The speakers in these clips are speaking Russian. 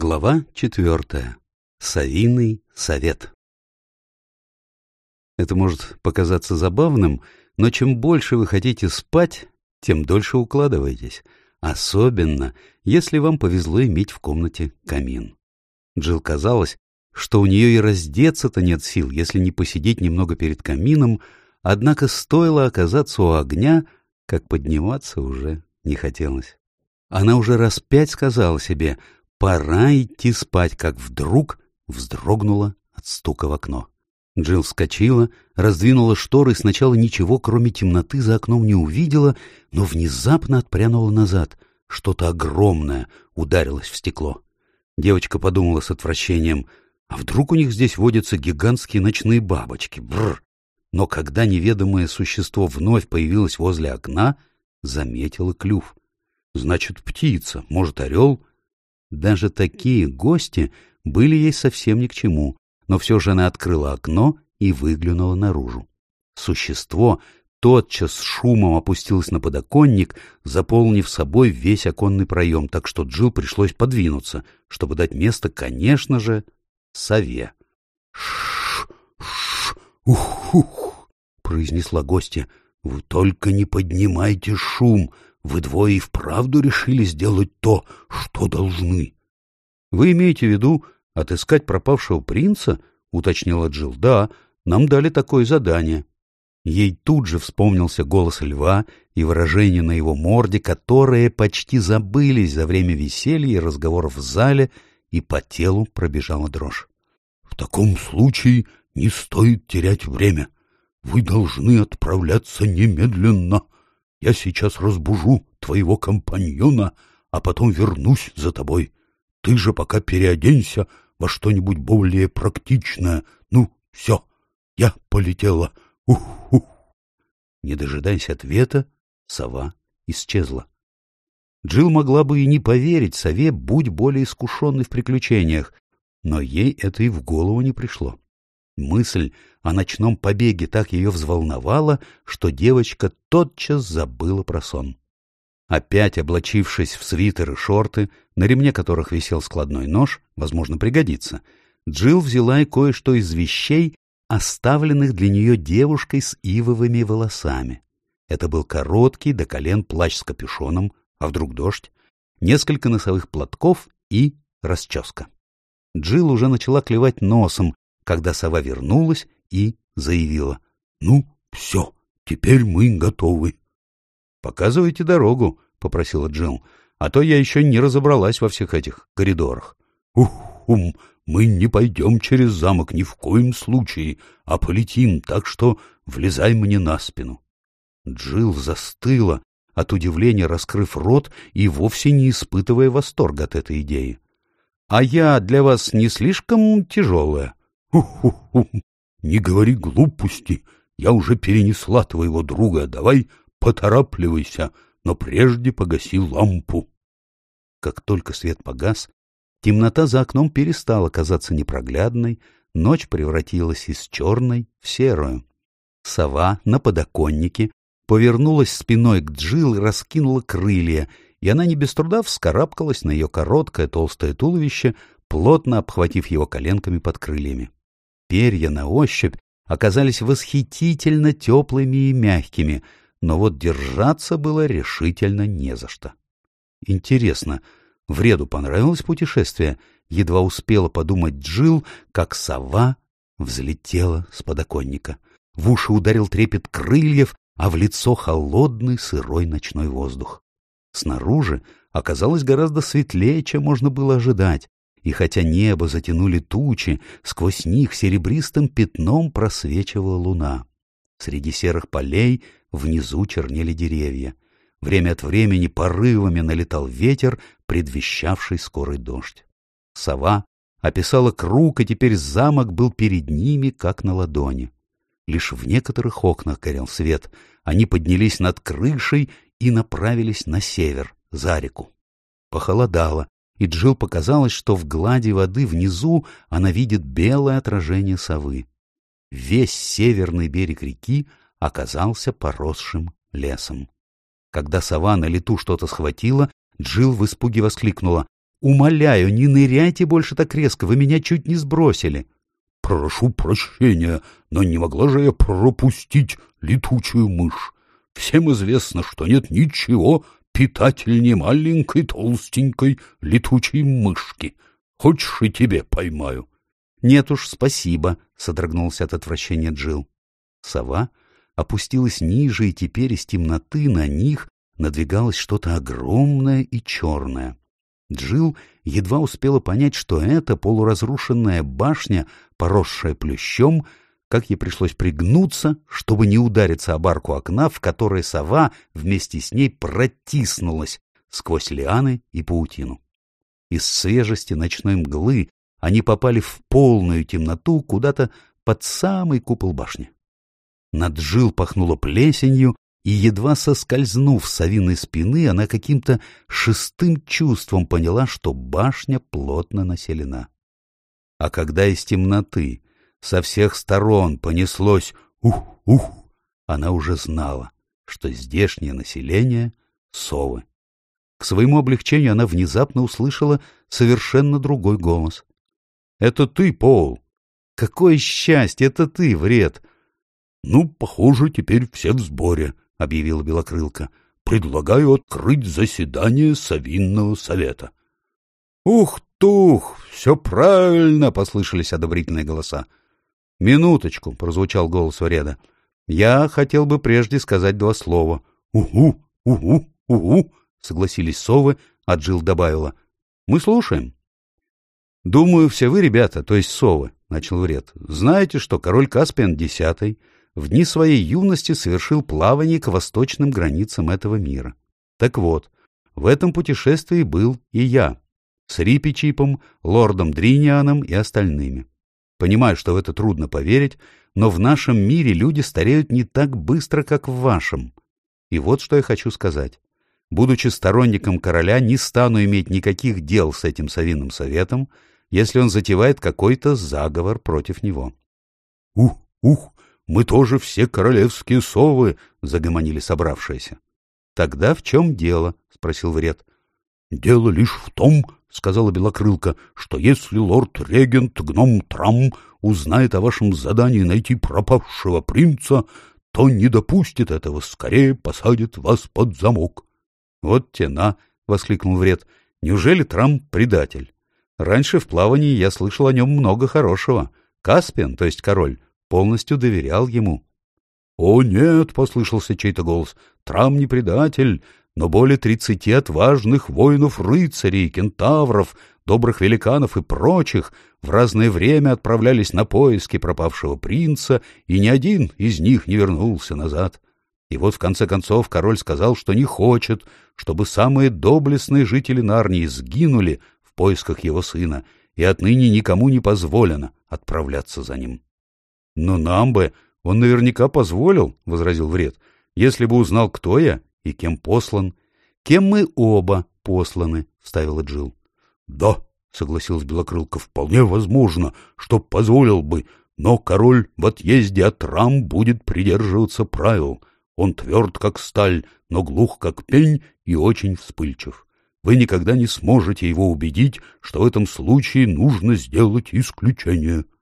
Глава четвертая. Совиный совет. Это может показаться забавным, но чем больше вы хотите спать, тем дольше укладываетесь, особенно если вам повезло иметь в комнате камин. Джилл казалось, что у нее и раздеться-то нет сил, если не посидеть немного перед камином, однако стоило оказаться у огня, как подниматься уже не хотелось. Она уже раз пять сказала себе — Пора идти спать, как вдруг вздрогнула от стука в окно. Джилл вскочила, раздвинула шторы, сначала ничего, кроме темноты, за окном не увидела, но внезапно отпрянула назад. Что-то огромное ударилось в стекло. Девочка подумала с отвращением, а вдруг у них здесь водятся гигантские ночные бабочки? Бррр! Но когда неведомое существо вновь появилось возле окна, заметила клюв. Значит, птица, может, орел даже такие гости были ей совсем ни к чему, но все же она открыла окно и выглянула наружу. Существо тотчас шумом опустилось на подоконник, заполнив собой весь оконный проем, так что Джил пришлось подвинуться, чтобы дать место, конечно же, сове. «Ш-ш-ш! Ух-ух!» — произнесла гостья. «Вы только не поднимайте шум! Вы двое и вправду решили сделать то, что должны. — Вы имеете в виду отыскать пропавшего принца? — уточнила Джилл. — Да, нам дали такое задание. Ей тут же вспомнился голос льва и выражение на его морде, которые почти забылись за время веселья и разговоров в зале, и по телу пробежала дрожь. — В таком случае не стоит терять время. Вы должны отправляться немедленно. — я сейчас разбужу твоего компаньона, а потом вернусь за тобой. Ты же пока переоденься во что-нибудь более практичное. Ну, все, я полетела. Ух-ух. Не дожидаясь ответа, сова исчезла. Джилл могла бы и не поверить сове, будь более искушенной в приключениях, но ей это и в голову не пришло. Мысль о ночном побеге так ее взволновала, что девочка тотчас забыла про сон. Опять облачившись в свитер и шорты, на ремне которых висел складной нож, возможно, пригодится, Джилл взяла и кое-что из вещей, оставленных для нее девушкой с ивовыми волосами. Это был короткий до колен плащ с капюшоном, а вдруг дождь, несколько носовых платков и расческа. Джилл уже начала клевать носом, когда сова вернулась и заявила. — Ну, все, теперь мы готовы. — Показывайте дорогу, — попросила Джилл, — а то я еще не разобралась во всех этих коридорах. — Ух, ум, мы не пойдем через замок ни в коем случае, а полетим, так что влезай мне на спину. Джилл застыла, от удивления раскрыв рот и вовсе не испытывая восторга от этой идеи. — А я для вас не слишком тяжелая? Ху-ху-ху, не говори глупости, я уже перенесла твоего друга, давай поторапливайся, но прежде погаси лампу. Как только свет погас, темнота за окном перестала казаться непроглядной, ночь превратилась из черной в серую. Сова на подоконнике повернулась спиной к Джил и раскинула крылья, и она не без труда вскарабкалась на ее короткое толстое туловище, плотно обхватив его коленками под крыльями. Перья на ощупь оказались восхитительно теплыми и мягкими, но вот держаться было решительно не за что. Интересно, Вреду понравилось путешествие? Едва успела подумать Джил, как сова взлетела с подоконника. В уши ударил трепет крыльев, а в лицо холодный сырой ночной воздух. Снаружи оказалось гораздо светлее, чем можно было ожидать и хотя небо затянули тучи, сквозь них серебристым пятном просвечивала луна. Среди серых полей внизу чернели деревья. Время от времени порывами налетал ветер, предвещавший скорый дождь. Сова описала круг, и теперь замок был перед ними, как на ладони. Лишь в некоторых окнах горел свет. Они поднялись над крышей и направились на север, за реку. Похолодало, и Джил показалось, что в глади воды внизу она видит белое отражение совы. Весь северный берег реки оказался поросшим лесом. Когда сова на лету что-то схватила, Джил в испуге воскликнула. Умоляю, не ныряйте больше так резко, вы меня чуть не сбросили. Прошу прощения, но не могла же я пропустить летучую мышь. Всем известно, что нет ничего питательнее маленькой толстенькой летучей мышки. Хочешь, и тебе поймаю? — Нет уж, спасибо, — содрогнулся от отвращения Джил. Сова опустилась ниже, и теперь из темноты на них надвигалось что-то огромное и черное. Джил едва успела понять, что это полуразрушенная башня, поросшая плющом, как ей пришлось пригнуться, чтобы не удариться об арку окна, в которой сова вместе с ней протиснулась сквозь лианы и паутину. Из свежести ночной мглы они попали в полную темноту куда-то под самый купол башни. Над жил пахнуло плесенью, и, едва соскользнув с совиной спины, она каким-то шестым чувством поняла, что башня плотно населена. А когда из темноты со всех сторон понеслось «ух-ух», она уже знала, что здешнее население — совы. К своему облегчению она внезапно услышала совершенно другой голос. — Это ты, Пол! — Какое счастье! Это ты, вред! — Ну, похоже, теперь все в сборе, — объявила Белокрылка. — Предлагаю открыть заседание Совинного совета. — Ух-тух! Все правильно! — послышались одобрительные голоса. — Минуточку! — прозвучал голос Вреда. — Я хотел бы прежде сказать два слова. — Угу! Угу! Угу! — согласились совы, а Джилл добавила. — Мы слушаем. — Думаю, все вы, ребята, то есть совы, — начал Вред, — знаете, что король Каспиан X в дни своей юности совершил плавание к восточным границам этого мира. Так вот, в этом путешествии был и я, с Рипичипом, лордом Дринианом и остальными. Понимаю, что в это трудно поверить, но в нашем мире люди стареют не так быстро, как в вашем. И вот что я хочу сказать. Будучи сторонником короля, не стану иметь никаких дел с этим совиным советом, если он затевает какой-то заговор против него. — Ух, ух, мы тоже все королевские совы, — загомонили собравшиеся. — Тогда в чем дело? — спросил Вред. — Дело лишь в том, — сказала Белокрылка, — что если лорд-регент гном Трам узнает о вашем задании найти пропавшего принца, то не допустит этого, скорее посадит вас под замок. — Вот тена! — воскликнул Вред. — Неужели Трам предатель? Раньше в плавании я слышал о нем много хорошего. Каспиан, то есть король, полностью доверял ему. — О, нет! — послышался чей-то голос. — Трам не предатель, но более тридцати отважных воинов-рыцарей, кентавров, добрых великанов и прочих в разное время отправлялись на поиски пропавшего принца, и ни один из них не вернулся назад. И вот в конце концов король сказал, что не хочет, чтобы самые доблестные жители Нарнии сгинули в поисках его сына, и отныне никому не позволено отправляться за ним. Но нам бы он наверняка позволил, — возразил Вред, — если бы узнал, кто я и кем послан. — Кем мы оба посланы, — вставила Джил. Да, — согласилась Белокрылка, — вполне возможно, что позволил бы, но король в отъезде от рам будет придерживаться правил. Он тверд, как сталь, но глух, как пень, и очень вспыльчив. Вы никогда не сможете его убедить, что в этом случае нужно сделать исключение. —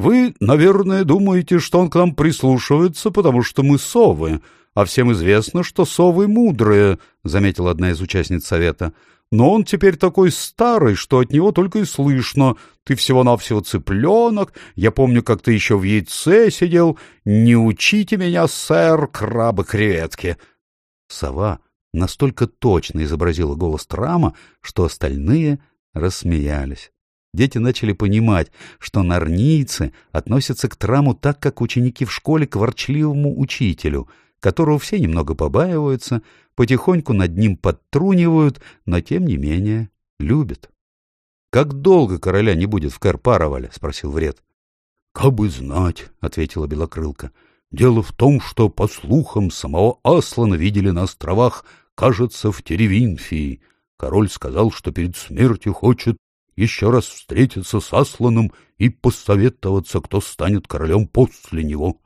вы, наверное, думаете, что он к нам прислушивается, потому что мы совы, а всем известно, что совы мудрые, — заметила одна из участниц совета. Но он теперь такой старый, что от него только и слышно. Ты всего-навсего цыпленок, я помню, как ты еще в яйце сидел. Не учите меня, сэр, крабы-креветки. Сова настолько точно изобразила голос Трама, что остальные рассмеялись. Дети начали понимать, что нарнийцы относятся к Траму так, как ученики в школе к ворчливому учителю, которого все немного побаиваются, потихоньку над ним подтрунивают, но тем не менее любят. — Как долго короля не будет в Карпаровале? — спросил Вред. — Как бы знать, — ответила Белокрылка. — Дело в том, что, по слухам, самого Аслана видели на островах, кажется, в Теревинфии. Король сказал, что перед смертью хочет еще раз встретиться с Асланом и посоветоваться, кто станет королем после него.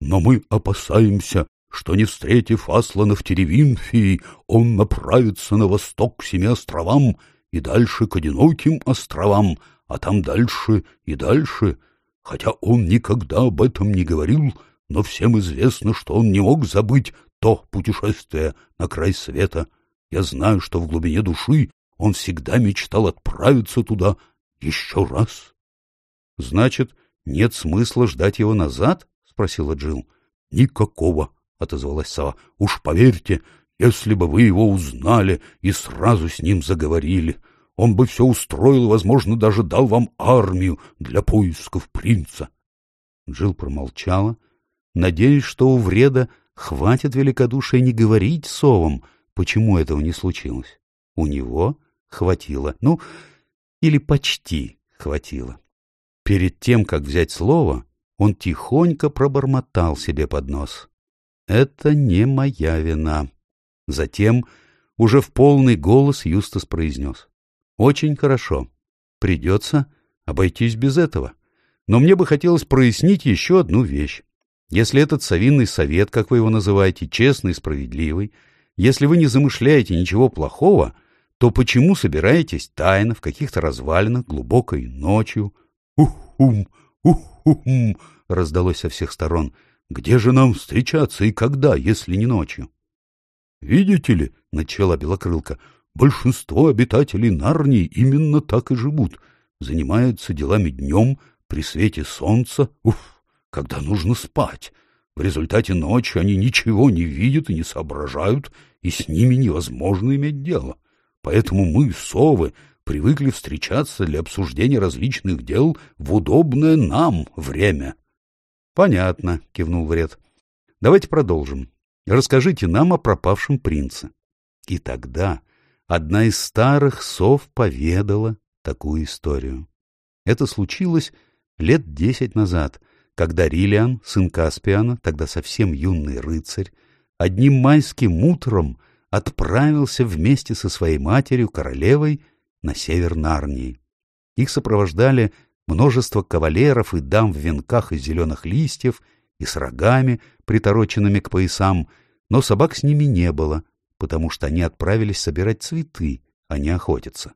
Но мы опасаемся, что, не встретив Аслана в Теревинфии, он направится на восток к Семи островам и дальше к одиноким островам, а там дальше и дальше. Хотя он никогда об этом не говорил, но всем известно, что он не мог забыть то путешествие на край света. Я знаю, что в глубине души он всегда мечтал отправиться туда еще раз. — Значит, нет смысла ждать его назад? — спросила Джил. Никакого, — отозвалась сова. — Уж поверьте, если бы вы его узнали и сразу с ним заговорили, он бы все устроил возможно, даже дал вам армию для поисков принца. Джил промолчала, надеясь, что у вреда хватит великодушия не говорить совам, почему этого не случилось. У него хватило, ну, или почти хватило. Перед тем, как взять слово, он тихонько пробормотал себе под нос. «Это не моя вина». Затем уже в полный голос Юстас произнес. «Очень хорошо. Придется обойтись без этого. Но мне бы хотелось прояснить еще одну вещь. Если этот совинный совет, как вы его называете, честный и справедливый, если вы не замышляете ничего плохого, то почему собираетесь тайно в каких-то развалинах глубокой ночью? Ух-хум, ух-хум, раздалось со всех сторон. Где же нам встречаться и когда, если не ночью? Видите ли, начала Белокрылка, большинство обитателей Нарнии именно так и живут, занимаются делами днем, при свете солнца, уф, когда нужно спать. В результате ночи они ничего не видят и не соображают, и с ними невозможно иметь дело. Поэтому мы, совы, привыкли встречаться для обсуждения различных дел в удобное нам время. — Понятно, — кивнул Вред. — Давайте продолжим. Расскажите нам о пропавшем принце. И тогда одна из старых сов поведала такую историю. Это случилось лет десять назад, когда Рилиан, сын Каспиана, тогда совсем юный рыцарь, одним майским утром отправился вместе со своей матерью, королевой, на север Нарнии. Их сопровождали множество кавалеров и дам в венках из зеленых листьев и с рогами, притороченными к поясам, но собак с ними не было, потому что они отправились собирать цветы, а не охотиться.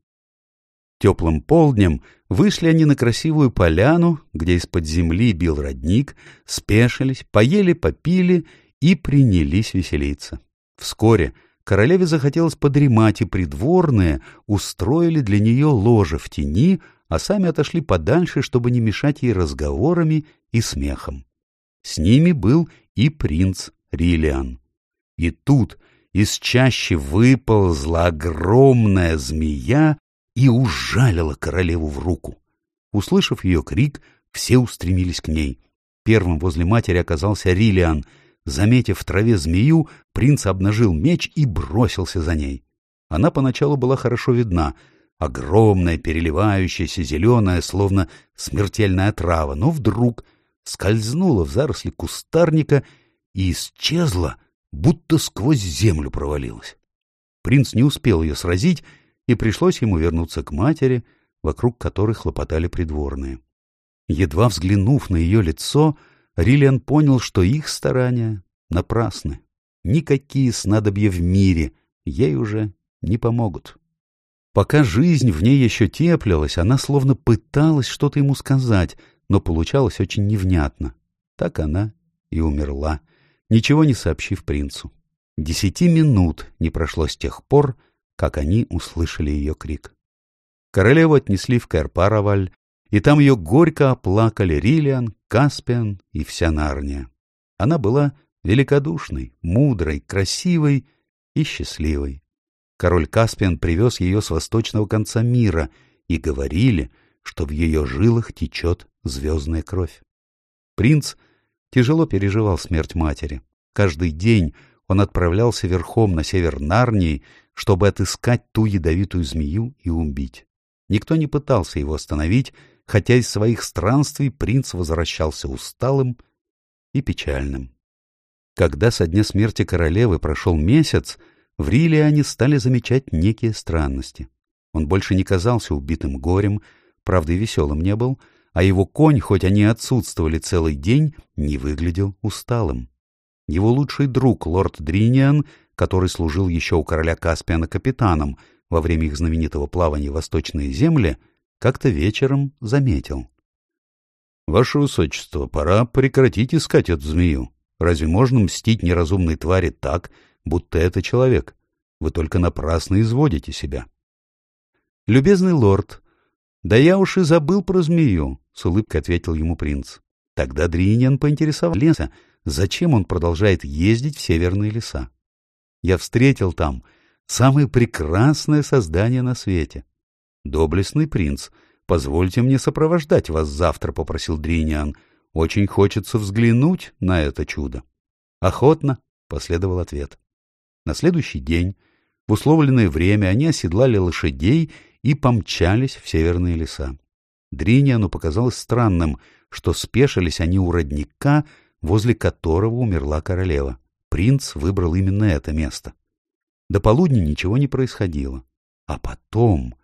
Теплым полднем вышли они на красивую поляну, где из-под земли бил родник, спешились, поели, попили и принялись веселиться. Вскоре королеве захотелось подремать, и придворные устроили для нее ложе в тени, а сами отошли подальше, чтобы не мешать ей разговорами и смехом. С ними был и принц Рилиан. И тут из чащи выползла огромная змея и ужалила королеву в руку. Услышав ее крик, все устремились к ней. Первым возле матери оказался Рилиан. Заметив в траве змею, принц обнажил меч и бросился за ней. Она поначалу была хорошо видна, огромная, переливающаяся, зеленая, словно смертельная трава, но вдруг скользнула в заросли кустарника и исчезла, будто сквозь землю провалилась. Принц не успел ее сразить, и пришлось ему вернуться к матери, вокруг которой хлопотали придворные. Едва взглянув на ее лицо, Риллиан понял, что их старания напрасны. Никакие снадобья в мире ей уже не помогут. Пока жизнь в ней еще теплилась, она словно пыталась что-то ему сказать, но получалось очень невнятно. Так она и умерла, ничего не сообщив принцу. Десяти минут не прошло с тех пор, как они услышали ее крик. Королеву отнесли в Карпараваль, и там ее горько оплакали Рилиан, Каспиан и вся Нарния. Она была великодушной, мудрой, красивой и счастливой. Король Каспиан привез ее с восточного конца мира, и говорили, что в ее жилах течет звездная кровь. Принц тяжело переживал смерть матери. Каждый день он отправлялся верхом на север Нарнии, чтобы отыскать ту ядовитую змею и убить. Никто не пытался его остановить, хотя из своих странствий принц возвращался усталым и печальным. Когда со дня смерти королевы прошел месяц, в Риле они стали замечать некие странности. Он больше не казался убитым горем, правда и веселым не был, а его конь, хоть они отсутствовали целый день, не выглядел усталым. Его лучший друг, лорд Дриниан, который служил еще у короля Каспиана капитаном, во время их знаменитого плавания в восточные земли, как-то вечером заметил. — Ваше Высочество, пора прекратить искать эту змею. Разве можно мстить неразумной твари так, будто это человек? Вы только напрасно изводите себя. — Любезный лорд, да я уж и забыл про змею, — с улыбкой ответил ему принц. Тогда Дриниан поинтересовался, зачем он продолжает ездить в северные леса. Я встретил там самое прекрасное создание на свете. Доблестный принц, позвольте мне сопровождать вас завтра, — попросил Дриниан. Очень хочется взглянуть на это чудо. Охотно, — последовал ответ. На следующий день, в условленное время, они оседлали лошадей и помчались в северные леса. Дриниану показалось странным, что спешились они у родника, возле которого умерла королева. Принц выбрал именно это место. До полудня ничего не происходило. А потом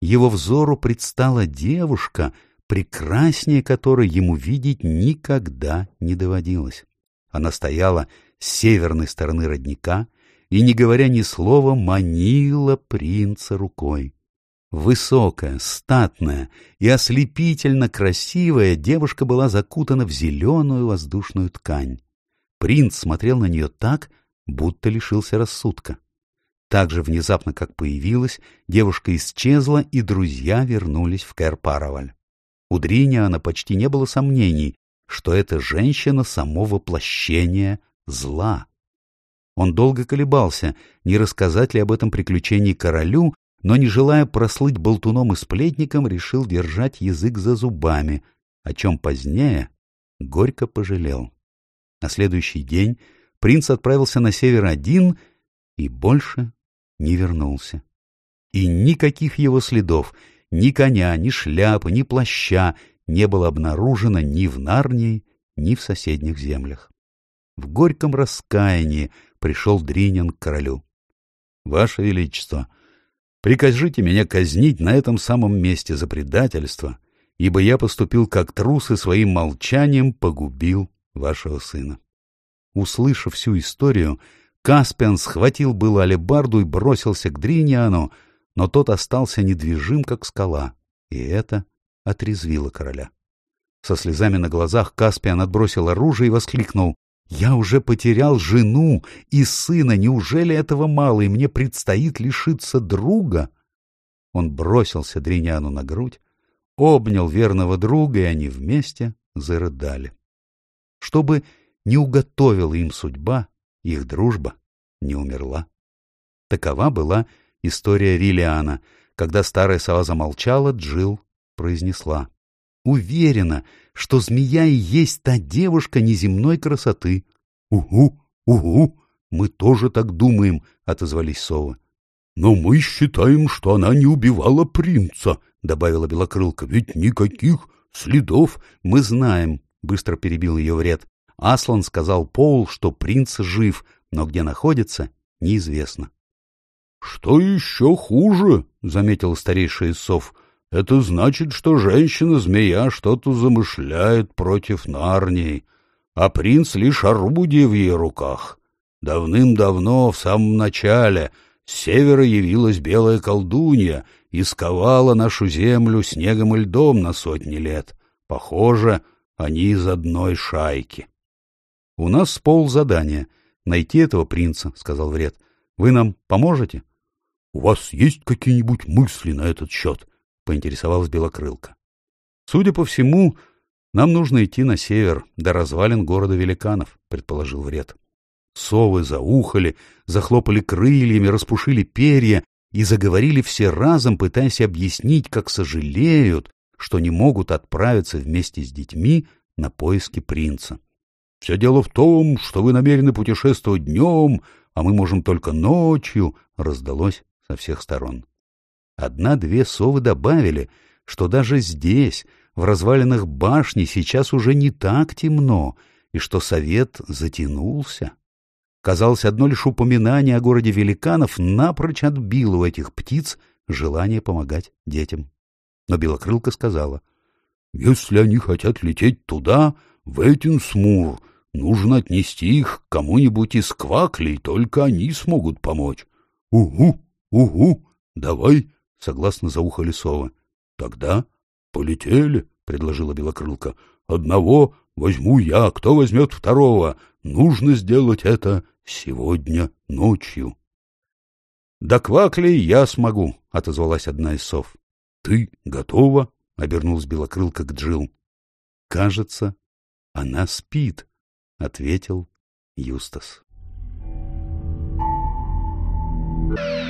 его взору предстала девушка, прекраснее которой ему видеть никогда не доводилось. Она стояла с северной стороны родника и, не говоря ни слова, манила принца рукой. Высокая, статная и ослепительно красивая девушка была закутана в зеленую воздушную ткань. Принц смотрел на нее так, будто лишился рассудка. Так же внезапно, как появилась, девушка исчезла, и друзья вернулись в Кэр-Параваль. У Дриниана почти не было сомнений, что эта женщина — само воплощение зла. Он долго колебался, не рассказать ли об этом приключении королю, но, не желая прослыть болтуном и сплетником, решил держать язык за зубами, о чем позднее горько пожалел. На следующий день принц отправился на север один и больше не вернулся. И никаких его следов, ни коня, ни шляпы, ни плаща не было обнаружено ни в Нарнии, ни в соседних землях. В горьком раскаянии пришел Дринин к королю. — Ваше Величество, прикажите меня казнить на этом самом месте за предательство, ибо я поступил как трус и своим молчанием погубил вашего сына. Услышав всю историю, Каспиан схватил было алебарду и бросился к Дриниану, но тот остался недвижим, как скала, и это отрезвило короля. Со слезами на глазах Каспиан отбросил оружие и воскликнул. «Я уже потерял жену и сына, неужели этого мало, и мне предстоит лишиться друга?» Он бросился Дриняну на грудь, обнял верного друга, и они вместе зарыдали. Чтобы не уготовила им судьба, их дружба не умерла. Такова была история Рилиана. Когда старая сова замолчала, Джил произнесла. Уверена, что змея и есть та девушка неземной красоты. — Угу, угу, мы тоже так думаем, — отозвались совы. — Но мы считаем, что она не убивала принца, — добавила Белокрылка, — ведь никаких следов мы знаем, — быстро перебил ее вред. Аслан сказал Поул, что принц жив, но где находится, неизвестно. — Что еще хуже, — заметил старейший из сов, — это значит, что женщина-змея что-то замышляет против Нарнии, а принц лишь орудие в ее руках. Давным-давно, в самом начале, с севера явилась белая колдунья и сковала нашу землю снегом и льдом на сотни лет. Похоже, они из одной шайки. — У нас пол задания — найти этого принца, — сказал Вред. — Вы нам поможете? — У вас есть какие-нибудь мысли на этот счет? — поинтересовалась Белокрылка. — Судя по всему, нам нужно идти на север, до развалин города великанов, — предположил Вред. Совы заухали, захлопали крыльями, распушили перья и заговорили все разом, пытаясь объяснить, как сожалеют, что не могут отправиться вместе с детьми на поиски принца. Все дело в том, что вы намерены путешествовать днем, а мы можем только ночью, — раздалось со всех сторон. Одна-две совы добавили, что даже здесь, в развалинах башни, сейчас уже не так темно, и что совет затянулся. Казалось, одно лишь упоминание о городе великанов напрочь отбило у этих птиц желание помогать детям. Но Белокрылка сказала, — Если они хотят лететь туда, в Этинсмур, Нужно отнести их к кому-нибудь из кваклей, только они смогут помочь. — Угу, угу, — Давай, —— согласно заухали совы. — Тогда полетели, — предложила Белокрылка. — Одного возьму я, кто возьмет второго? Нужно сделать это сегодня ночью. — Да квакли я смогу, — отозвалась одна из сов. — Ты готова? — обернулась Белокрылка к Джил. Кажется, она спит, — ответил Юстас. Thank.